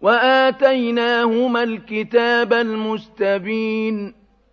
وآتيناهما الكتاب المستبين